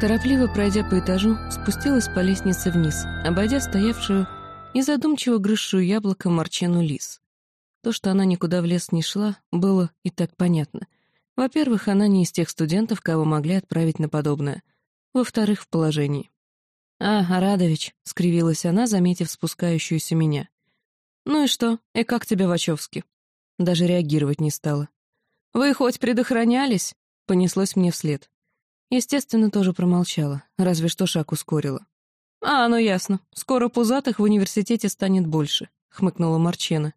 Торопливо пройдя по этажу, спустилась по лестнице вниз, обойдя стоявшую и задумчиво грызшую яблоко Марчену Лис. То, что она никуда в лес не шла, было и так понятно. Во-первых, она не из тех студентов, кого могли отправить на подобное. Во-вторых, в положении. «А, Арадович», — скривилась она, заметив спускающуюся меня. «Ну и что? И как тебе Вачовски?» Даже реагировать не стала. «Вы хоть предохранялись?» — понеслось мне вслед. Естественно, тоже промолчала, разве что шаг ускорила. «А, ну ясно. Скоро пузатых в университете станет больше», — хмыкнула Марчена.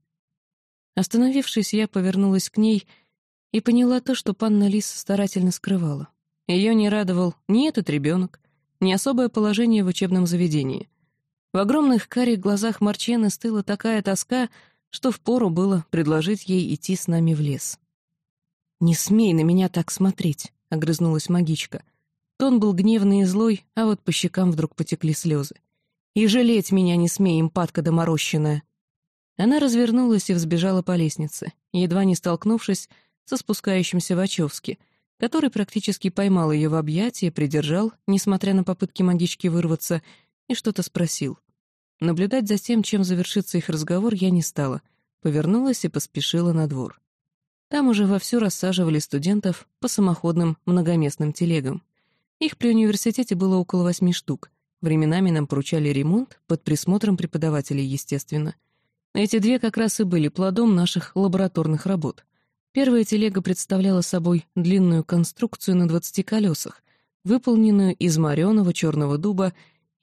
Остановившись, я повернулась к ней и поняла то, что панна Лис старательно скрывала. Ее не радовал ни этот ребенок, ни особое положение в учебном заведении. В огромных карих глазах Марчены стыла такая тоска, что впору было предложить ей идти с нами в лес. «Не смей на меня так смотреть», огрызнулась магичка. Тон был гневный и злой, а вот по щекам вдруг потекли слезы. «И жалеть меня не смей, импатка доморощенная!» Она развернулась и взбежала по лестнице, едва не столкнувшись со спускающимся Вачовски, который практически поймал ее в объятия, придержал, несмотря на попытки магички вырваться, и что-то спросил. Наблюдать за тем, чем завершится их разговор, я не стала, повернулась и поспешила на двор. Там уже вовсю рассаживали студентов по самоходным многоместным телегам. Их при университете было около восьми штук. Временами нам поручали ремонт, под присмотром преподавателей, естественно. Эти две как раз и были плодом наших лабораторных работ. Первая телега представляла собой длинную конструкцию на двадцати колесах, выполненную из мореного черного дуба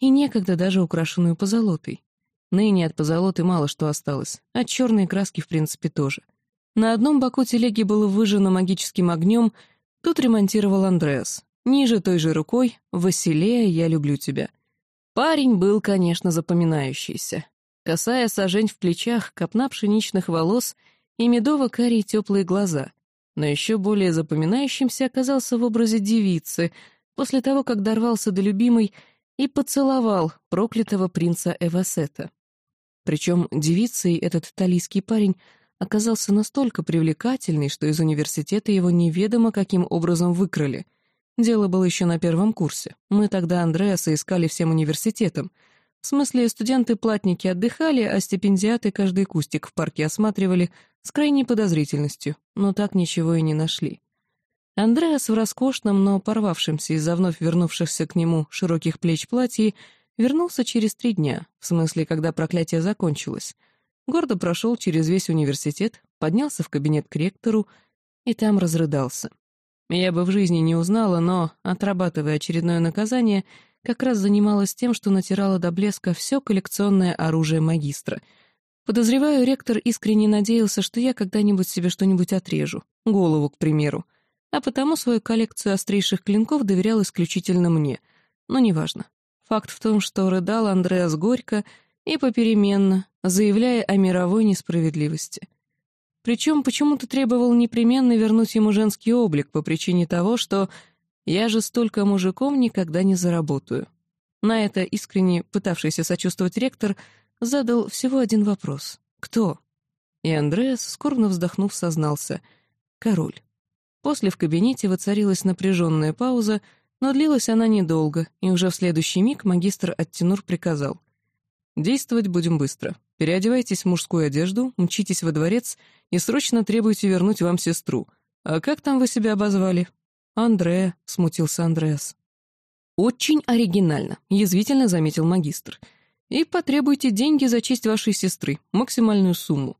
и некогда даже украшенную позолотой. Ныне от позолоты мало что осталось, от черной краски в принципе тоже — на одном боку телеги было выжжено магическим огнем, тут ремонтировал Андреас. Ниже той же рукой «Василея, я люблю тебя». Парень был, конечно, запоминающийся. Косая сажень в плечах, копна пшеничных волос и медово-карие теплые глаза. Но еще более запоминающимся оказался в образе девицы, после того, как дорвался до любимой и поцеловал проклятого принца Эвасета. Причем девицей этот талийский парень оказался настолько привлекательный, что из университета его неведомо каким образом выкрали. Дело было еще на первом курсе. Мы тогда Андреаса искали всем университетом. В смысле, студенты-платники отдыхали, а стипендиаты каждый кустик в парке осматривали с крайней подозрительностью, но так ничего и не нашли. Андреас в роскошном, но порвавшемся из-за вновь вернувшихся к нему широких плеч платье вернулся через три дня, в смысле, когда проклятие закончилось — гордо прошел через весь университет, поднялся в кабинет к ректору и там разрыдался. Я бы в жизни не узнала, но, отрабатывая очередное наказание, как раз занималась тем, что натирала до блеска все коллекционное оружие магистра. Подозреваю, ректор искренне надеялся, что я когда-нибудь себе что-нибудь отрежу, голову, к примеру, а потому свою коллекцию острейших клинков доверял исключительно мне, но неважно. Факт в том, что рыдал Андреас горько и попеременно, заявляя о мировой несправедливости. Причем почему-то требовал непременно вернуть ему женский облик по причине того, что «я же столько мужиком никогда не заработаю». На это искренне пытавшийся сочувствовать ректор задал всего один вопрос. «Кто?» И Андреас, скорбно вздохнув, сознался. «Король». После в кабинете воцарилась напряженная пауза, но длилась она недолго, и уже в следующий миг магистр Аттенур приказал. Действовать будем быстро. Переодевайтесь в мужскую одежду, мчитесь во дворец и срочно требуйте вернуть вам сестру. А как там вы себя обозвали? Андреа, смутился Андреас. Очень оригинально, язвительно заметил магистр. И потребуйте деньги за честь вашей сестры, максимальную сумму.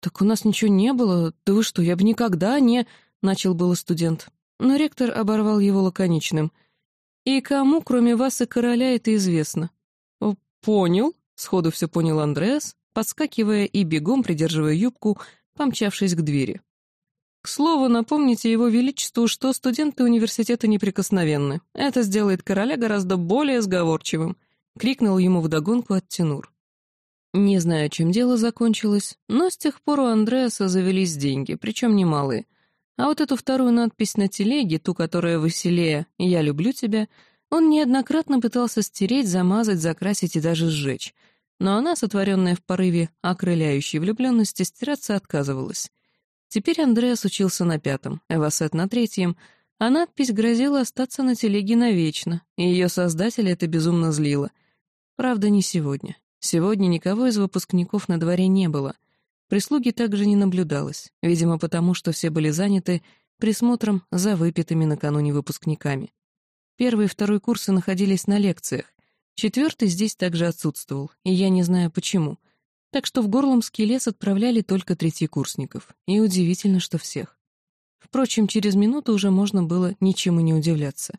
Так у нас ничего не было. Да вы что, я бы никогда не... Начал было студент. Но ректор оборвал его лаконичным. И кому, кроме вас и короля, это известно? «Понял», — сходу все понял Андреас, подскакивая и бегом придерживая юбку, помчавшись к двери. К слову, напомните его величеству, что студенты университета неприкосновенны. Это сделает короля гораздо более сговорчивым, — крикнул ему вдогонку Аттенур. Не знаю, чем дело закончилось, но с тех пор у Андреаса завелись деньги, причем немалые. А вот эту вторую надпись на телеге, ту, которая веселее «Я люблю тебя», он неоднократно пытался стереть, замазать, закрасить и даже сжечь, но она, сотворенная в порыве окрыляющей влюбленности, стираться отказывалась. Теперь Андреас учился на пятом, Эвасет на третьем, а надпись грозила остаться на телеге навечно, и ее создателя это безумно злило. Правда, не сегодня. Сегодня никого из выпускников на дворе не было. Прислуги также не наблюдалось, видимо, потому что все были заняты присмотром за выпитыми накануне выпускниками. Первый и второй курсы находились на лекциях, четвертый здесь также отсутствовал, и я не знаю почему. Так что в Горломский лес отправляли только третьекурсников, и удивительно, что всех. Впрочем, через минуту уже можно было ничему не удивляться.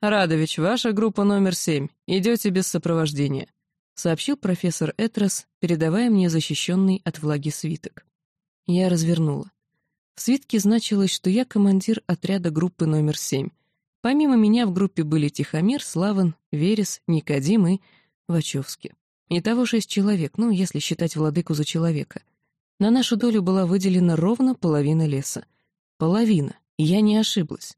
«Радович, ваша группа номер семь. Идете без сопровождения», — сообщил профессор Этрос, передавая мне защищенный от влаги свиток. Я развернула. В свитке значилось, что я командир отряда группы номер семь. Помимо меня в группе были Тихомир, Славан, Верес, Никодим и Вачовский. Итого шесть человек, ну, если считать владыку за человека. На нашу долю была выделена ровно половина леса — Половина. Я не ошиблась.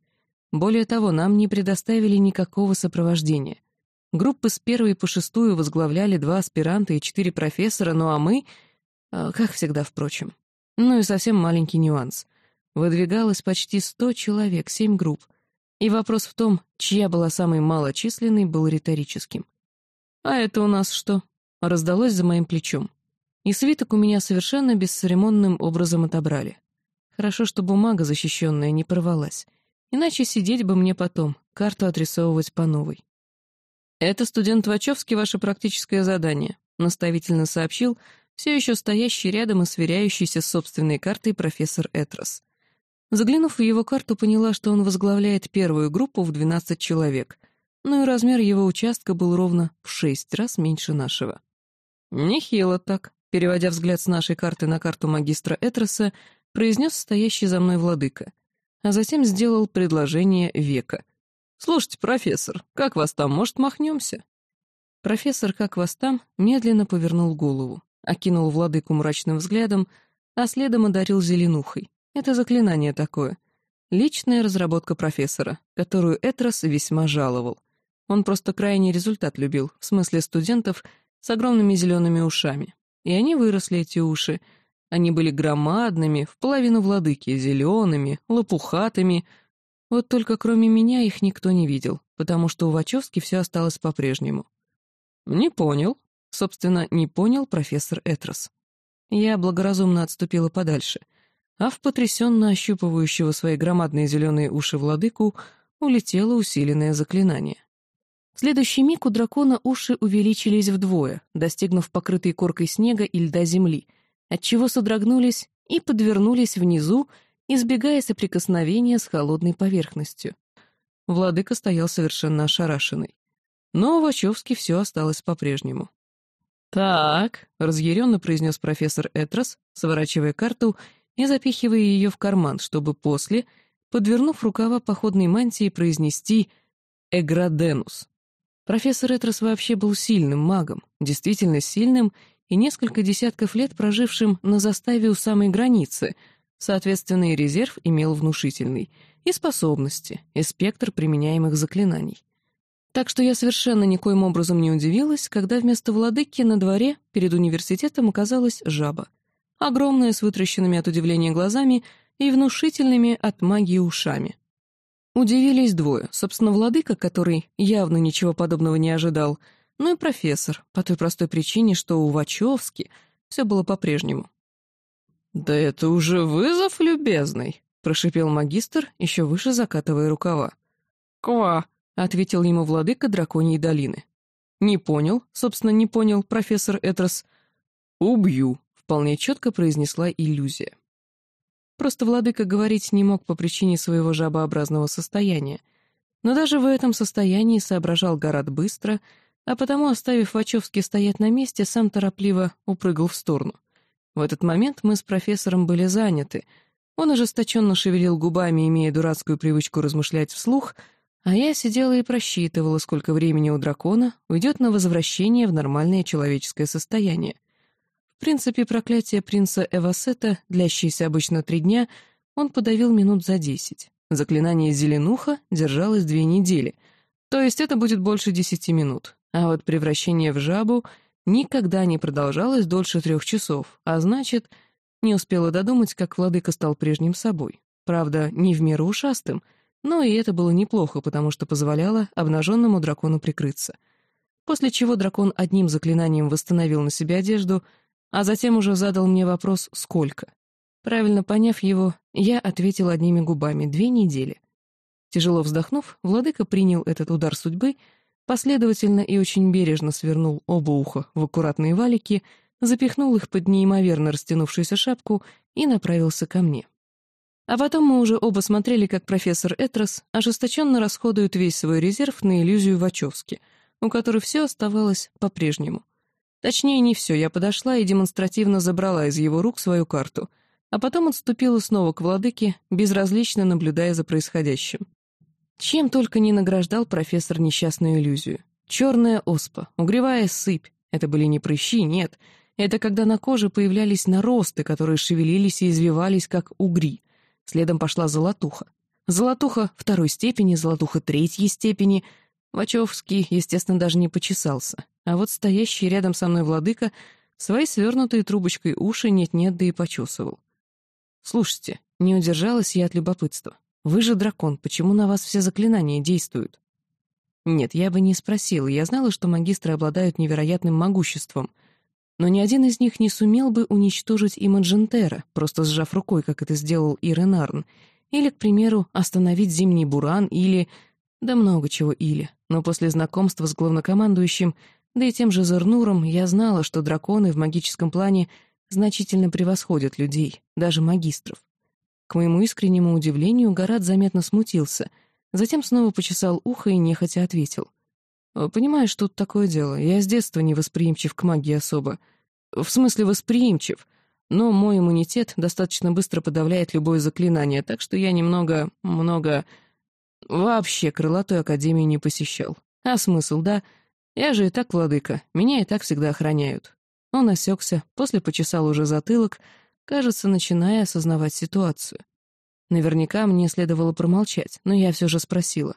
Более того, нам не предоставили никакого сопровождения. Группы с первой по шестую возглавляли два аспиранта и четыре профессора, ну а мы... А, как всегда, впрочем. Ну и совсем маленький нюанс. Выдвигалось почти сто человек, семь групп. И вопрос в том, чья была самой малочисленной, был риторическим. «А это у нас что?» — раздалось за моим плечом. И свиток у меня совершенно бесцеремонным образом отобрали. Хорошо, что бумага защищенная не порвалась. Иначе сидеть бы мне потом, карту отрисовывать по новой. «Это студент Вачовский ваше практическое задание», — наставительно сообщил все еще стоящий рядом и сверяющийся с собственной картой профессор Этрос. Заглянув в его карту, поняла, что он возглавляет первую группу в 12 человек, ну и размер его участка был ровно в шесть раз меньше нашего. «Нехило так», — переводя взгляд с нашей карты на карту магистра Этроса, произнес стоящий за мной владыка, а затем сделал предложение века. «Слушайте, профессор, как вас там, может, махнемся?» Профессор, как вас там, медленно повернул голову, окинул владыку мрачным взглядом, а следом одарил зеленухой. Это заклинание такое. Личная разработка профессора, которую Этрос весьма жаловал. Он просто крайний результат любил, в смысле студентов с огромными зелеными ушами. И они выросли, эти уши, они были громадными, в половину владыки, зелеными, лопухатыми. Вот только кроме меня их никто не видел, потому что у Вачовски все осталось по-прежнему. «Не понял», — собственно, не понял профессор Этрос. Я благоразумно отступила подальше, а в потрясенно ощупывающего свои громадные зеленые уши владыку улетело усиленное заклинание. В следующий миг у дракона уши увеличились вдвое, достигнув покрытой коркой снега и льда земли — отчего содрогнулись и подвернулись внизу, избегая соприкосновения с холодной поверхностью. Владыка стоял совершенно ошарашенный. Но Вачовски все осталось по-прежнему. «Так», — разъяренно произнес профессор Этрос, сворачивая карту и запихивая ее в карман, чтобы после, подвернув рукава походной мантии, произнести «Эграденус». Профессор Этрос вообще был сильным магом, действительно сильным и несколько десятков лет прожившим на заставе у самой границы, соответственно, и резерв имел внушительный, и способности, и спектр применяемых заклинаний. Так что я совершенно никоим образом не удивилась, когда вместо владыки на дворе перед университетом оказалась жаба. Огромная, с вытращенными от удивления глазами и внушительными от магии ушами. Удивились двое. Собственно, владыка, который явно ничего подобного не ожидал — ну и профессор, по той простой причине, что у Вачовски все было по-прежнему. «Да это уже вызов, любезный!» — прошипел магистр, еще выше закатывая рукава. «Ква!» — ответил ему владыка драконьей долины. «Не понял, собственно, не понял, профессор Этрос. Убью!» — вполне четко произнесла иллюзия. Просто владыка говорить не мог по причине своего жабообразного состояния. Но даже в этом состоянии соображал Гарат быстро — а потому, оставив Вачовски стоять на месте, сам торопливо упрыгал в сторону. В этот момент мы с профессором были заняты. Он ожесточенно шевелил губами, имея дурацкую привычку размышлять вслух, а я сидела и просчитывала, сколько времени у дракона уйдет на возвращение в нормальное человеческое состояние. В принципе, проклятие принца Эвасета, длящееся обычно три дня, он подавил минут за десять. Заклинание «Зеленуха» держалось две недели, то есть это будет больше десяти минут. А вот превращение в жабу никогда не продолжалось дольше трех часов, а значит, не успела додумать, как владыка стал прежним собой. Правда, не в меру ушастым. но и это было неплохо, потому что позволяло обнаженному дракону прикрыться. После чего дракон одним заклинанием восстановил на себе одежду, а затем уже задал мне вопрос «сколько?». Правильно поняв его, я ответил одними губами «две недели». Тяжело вздохнув, владыка принял этот удар судьбы, последовательно и очень бережно свернул оба уха в аккуратные валики, запихнул их под неимоверно растянувшуюся шапку и направился ко мне. А потом мы уже оба смотрели, как профессор Этрос ожесточенно расходует весь свой резерв на иллюзию Вачовски, у которой все оставалось по-прежнему. Точнее, не все, я подошла и демонстративно забрала из его рук свою карту, а потом отступила снова к владыке, безразлично наблюдая за происходящим. Чем только не награждал профессор несчастную иллюзию. Черная оспа, угревая сыпь. Это были не прыщи, нет. Это когда на коже появлялись наросты, которые шевелились и извивались, как угри. Следом пошла золотуха. Золотуха второй степени, золотуха третьей степени. Вачовский, естественно, даже не почесался. А вот стоящий рядом со мной владыка своей свернутой трубочкой уши нет-нет, да и почесывал. «Слушайте, не удержалась я от любопытства. Вы же дракон, почему на вас все заклинания действуют?» Нет, я бы не спросила, я знала, что магистры обладают невероятным могуществом — но ни один из них не сумел бы уничтожить Имаджентера, просто сжав рукой, как это сделал Иренарн, или, к примеру, остановить Зимний Буран, или... Да много чего или. Но после знакомства с главнокомандующим, да и тем же Зернуром, я знала, что драконы в магическом плане значительно превосходят людей, даже магистров. К моему искреннему удивлению, Гарат заметно смутился, затем снова почесал ухо и нехотя ответил — Э, «Понимаешь, тут такое дело. Я с детства не восприимчив к магии особо. В смысле восприимчив. Но мой иммунитет достаточно быстро подавляет любое заклинание, так что я немного... много... Вообще крылатую академию не посещал. А смысл, да? Я же и так владыка, меня и так всегда охраняют». Он осекся, после почесал уже затылок, кажется, начиная осознавать ситуацию. Наверняка мне следовало промолчать, но я все же спросила.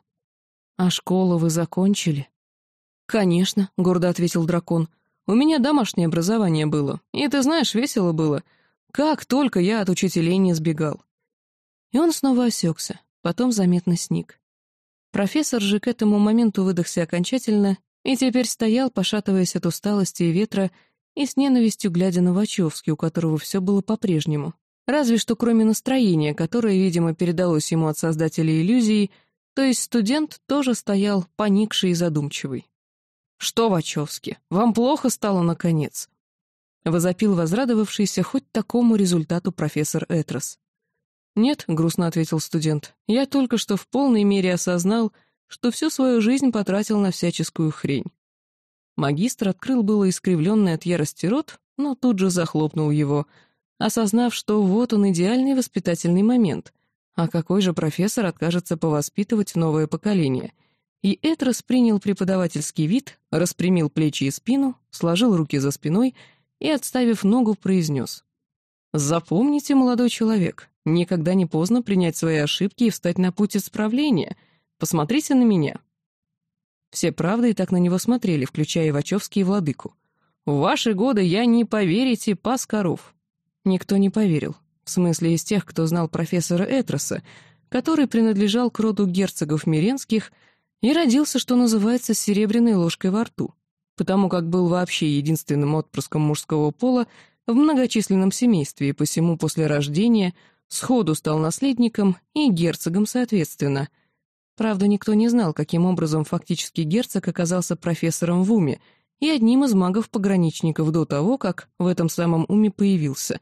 «А школу вы закончили?» «Конечно», — гордо ответил дракон. «У меня домашнее образование было, и, ты знаешь, весело было. Как только я от учителей не сбегал». И он снова осекся, потом заметно сник. Профессор же к этому моменту выдохся окончательно и теперь стоял, пошатываясь от усталости и ветра, и с ненавистью глядя на Вачовски, у которого все было по-прежнему. Разве что кроме настроения, которое, видимо, передалось ему от создателя иллюзии, то есть студент тоже стоял поникший и задумчивый. «Что, Вачовски, вам плохо стало, наконец?» Возопил возрадовавшийся хоть такому результату профессор Этрос. «Нет», — грустно ответил студент, — «я только что в полной мере осознал, что всю свою жизнь потратил на всяческую хрень». Магистр открыл было искривленный от ярости рот, но тут же захлопнул его, осознав, что вот он идеальный воспитательный момент. А какой же профессор откажется повоспитывать новое поколение? И Этрос принял преподавательский вид, распрямил плечи и спину, сложил руки за спиной и, отставив ногу, произнес. «Запомните, молодой человек, никогда не поздно принять свои ошибки и встать на путь исправления. Посмотрите на меня». Все правда и так на него смотрели, включая Ивачевский и Владыку. «В ваши годы я, не поверите, пас коров». Никто не поверил. В смысле, из тех, кто знал профессора Этроса, который принадлежал к роду герцогов Миренских — и родился, что называется, с серебряной ложкой во рту, потому как был вообще единственным отпрыском мужского пола в многочисленном семействе, и посему после рождения сходу стал наследником и герцогом соответственно. Правда, никто не знал, каким образом фактически герцог оказался профессором в уме и одним из магов-пограничников до того, как в этом самом уме появился,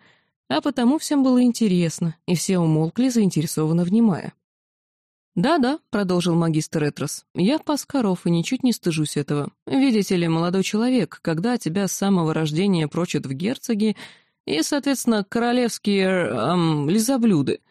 а потому всем было интересно, и все умолкли, заинтересованно внимая. «Да-да», — продолжил магистр Этрос, — «я пас коров и ничуть не стыжусь этого. Видите ли, молодой человек, когда тебя с самого рождения прочат в герцоги и, соответственно, королевские эм, лизоблюды,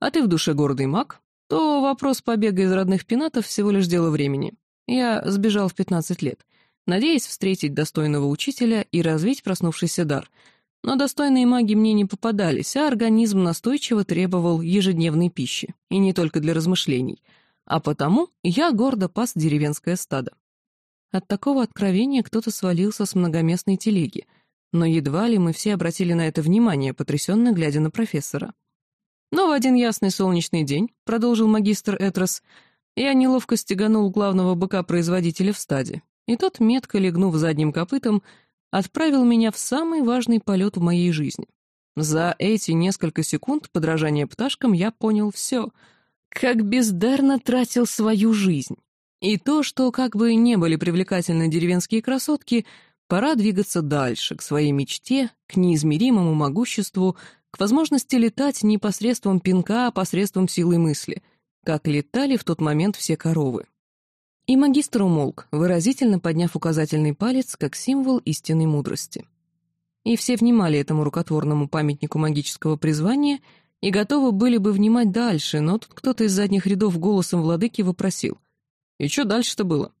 а ты в душе гордый маг, то вопрос побега из родных пенатов всего лишь дело времени. Я сбежал в пятнадцать лет, надеясь встретить достойного учителя и развить проснувшийся дар — но достойные маги мне не попадались, а организм настойчиво требовал ежедневной пищи, и не только для размышлений. А потому я гордо пас деревенское стадо. От такого откровения кто-то свалился с многоместной телеги, но едва ли мы все обратили на это внимание, потрясенно глядя на профессора. Но в один ясный солнечный день, продолжил магистр Этрос, я неловко стеганул главного быка-производителя в стаде, и тот, метко легнув задним копытом, отправил меня в самый важный полет в моей жизни. За эти несколько секунд подражания пташкам я понял все, как бездарно тратил свою жизнь. И то, что как бы не были привлекательны деревенские красотки, пора двигаться дальше, к своей мечте, к неизмеримому могуществу, к возможности летать не посредством пинка, а посредством силы мысли, как летали в тот момент все коровы. И магистр умолк, выразительно подняв указательный палец как символ истинной мудрости. И все внимали этому рукотворному памятнику магического призвания и готовы были бы внимать дальше, но тут кто-то из задних рядов голосом владыки вопросил. «И что дальше-то было?»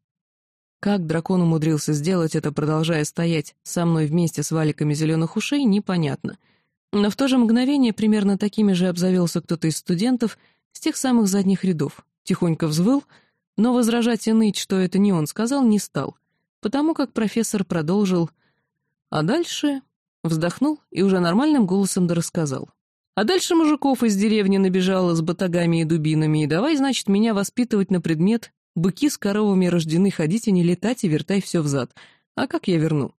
Как дракон умудрился сделать это, продолжая стоять со мной вместе с валиками зеленых ушей, непонятно — но в то же мгновение примерно такими же обзавелся кто-то из студентов с тех самых задних рядов, тихонько взвыл, но возражать и ныть, что это не он сказал, не стал, потому как профессор продолжил, а дальше вздохнул и уже нормальным голосом дорассказал. А дальше мужиков из деревни набежало с батагами и дубинами, и давай, значит, меня воспитывать на предмет «быки с коровами рождены, ходите, не летать и вертай все взад». А как я верну?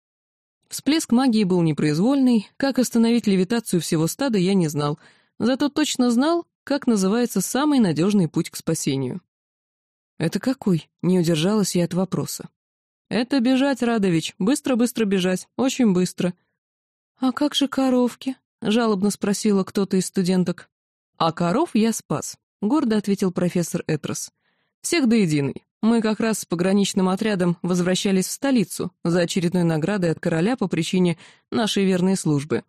Всплеск магии был непроизвольный, как остановить левитацию всего стада я не знал, зато точно знал, как называется самый надежный путь к спасению. «Это какой?» — не удержалась я от вопроса. «Это бежать, Радович, быстро-быстро бежать, очень быстро». «А как же коровки?» — жалобно спросила кто-то из студенток. «А коров я спас», — гордо ответил профессор Этрос. «Всех до единой. Мы как раз с пограничным отрядом возвращались в столицу за очередной наградой от короля по причине нашей верной службы.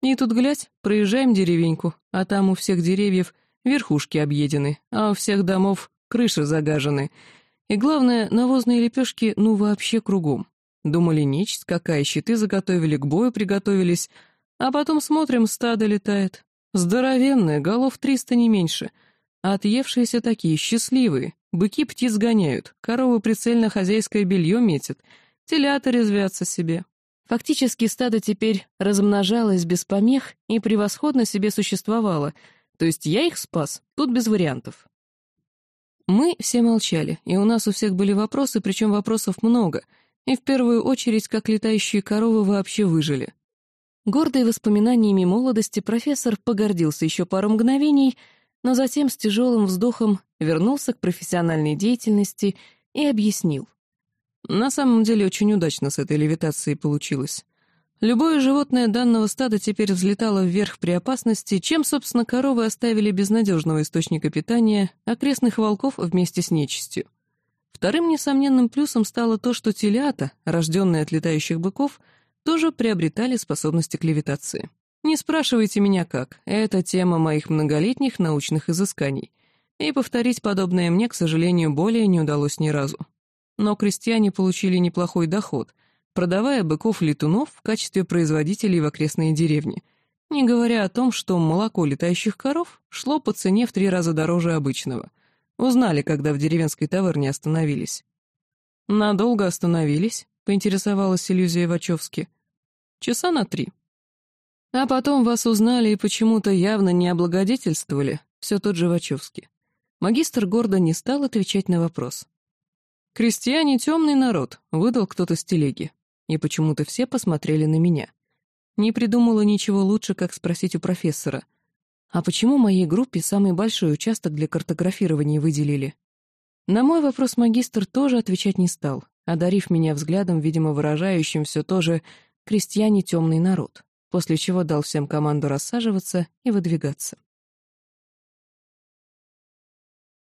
И тут, глядь, проезжаем деревеньку, а там у всех деревьев верхушки объедены, а у всех домов крыши загажены. И главное, навозные лепешки ну вообще кругом. Думали, нечисть какая, щиты заготовили, к бою приготовились, а потом смотрим, стадо летает. Здоровенное, голов триста не меньше, отъевшиеся такие, счастливые, Быки птиц гоняют, коровы прицельно хозяйское белье метят, телята резвятся себе. Фактически стадо теперь размножалось без помех и превосходно себе существовало, то есть я их спас, тут без вариантов. Мы все молчали, и у нас у всех были вопросы, причем вопросов много, и в первую очередь, как летающие коровы вообще выжили. Гордый воспоминаниями молодости, профессор погордился еще пару мгновений — но затем с тяжелым вздохом вернулся к профессиональной деятельности и объяснил. На самом деле очень удачно с этой левитацией получилось. Любое животное данного стада теперь взлетало вверх при опасности, чем, собственно, коровы оставили безнадежного источника питания окрестных волков вместе с нечистью. Вторым несомненным плюсом стало то, что телята, рожденные от летающих быков, тоже приобретали способности к левитации. Не спрашивайте меня как, это тема моих многолетних научных изысканий, и повторить подобное мне, к сожалению, более не удалось ни разу. Но крестьяне получили неплохой доход, продавая быков-летунов в качестве производителей в окрестные деревни, не говоря о том, что молоко летающих коров шло по цене в три раза дороже обычного. Узнали, когда в деревенской таверне остановились. «Надолго остановились?» — поинтересовалась иллюзия Вачовски. «Часа на три», а потом вас узнали и почему-то явно не облагодетельствовали, все тот же Вачовский. Магистр гордо не стал отвечать на вопрос. «Крестьяне — темный народ», — выдал кто-то с телеги. И почему-то все посмотрели на меня. Не придумала ничего лучше, как спросить у профессора. «А почему моей группе самый большой участок для картографирования выделили?» На мой вопрос магистр тоже отвечать не стал, одарив меня взглядом, видимо, выражающим все то же «крестьяне — темный народ» после чего дал всем команду рассаживаться и выдвигаться.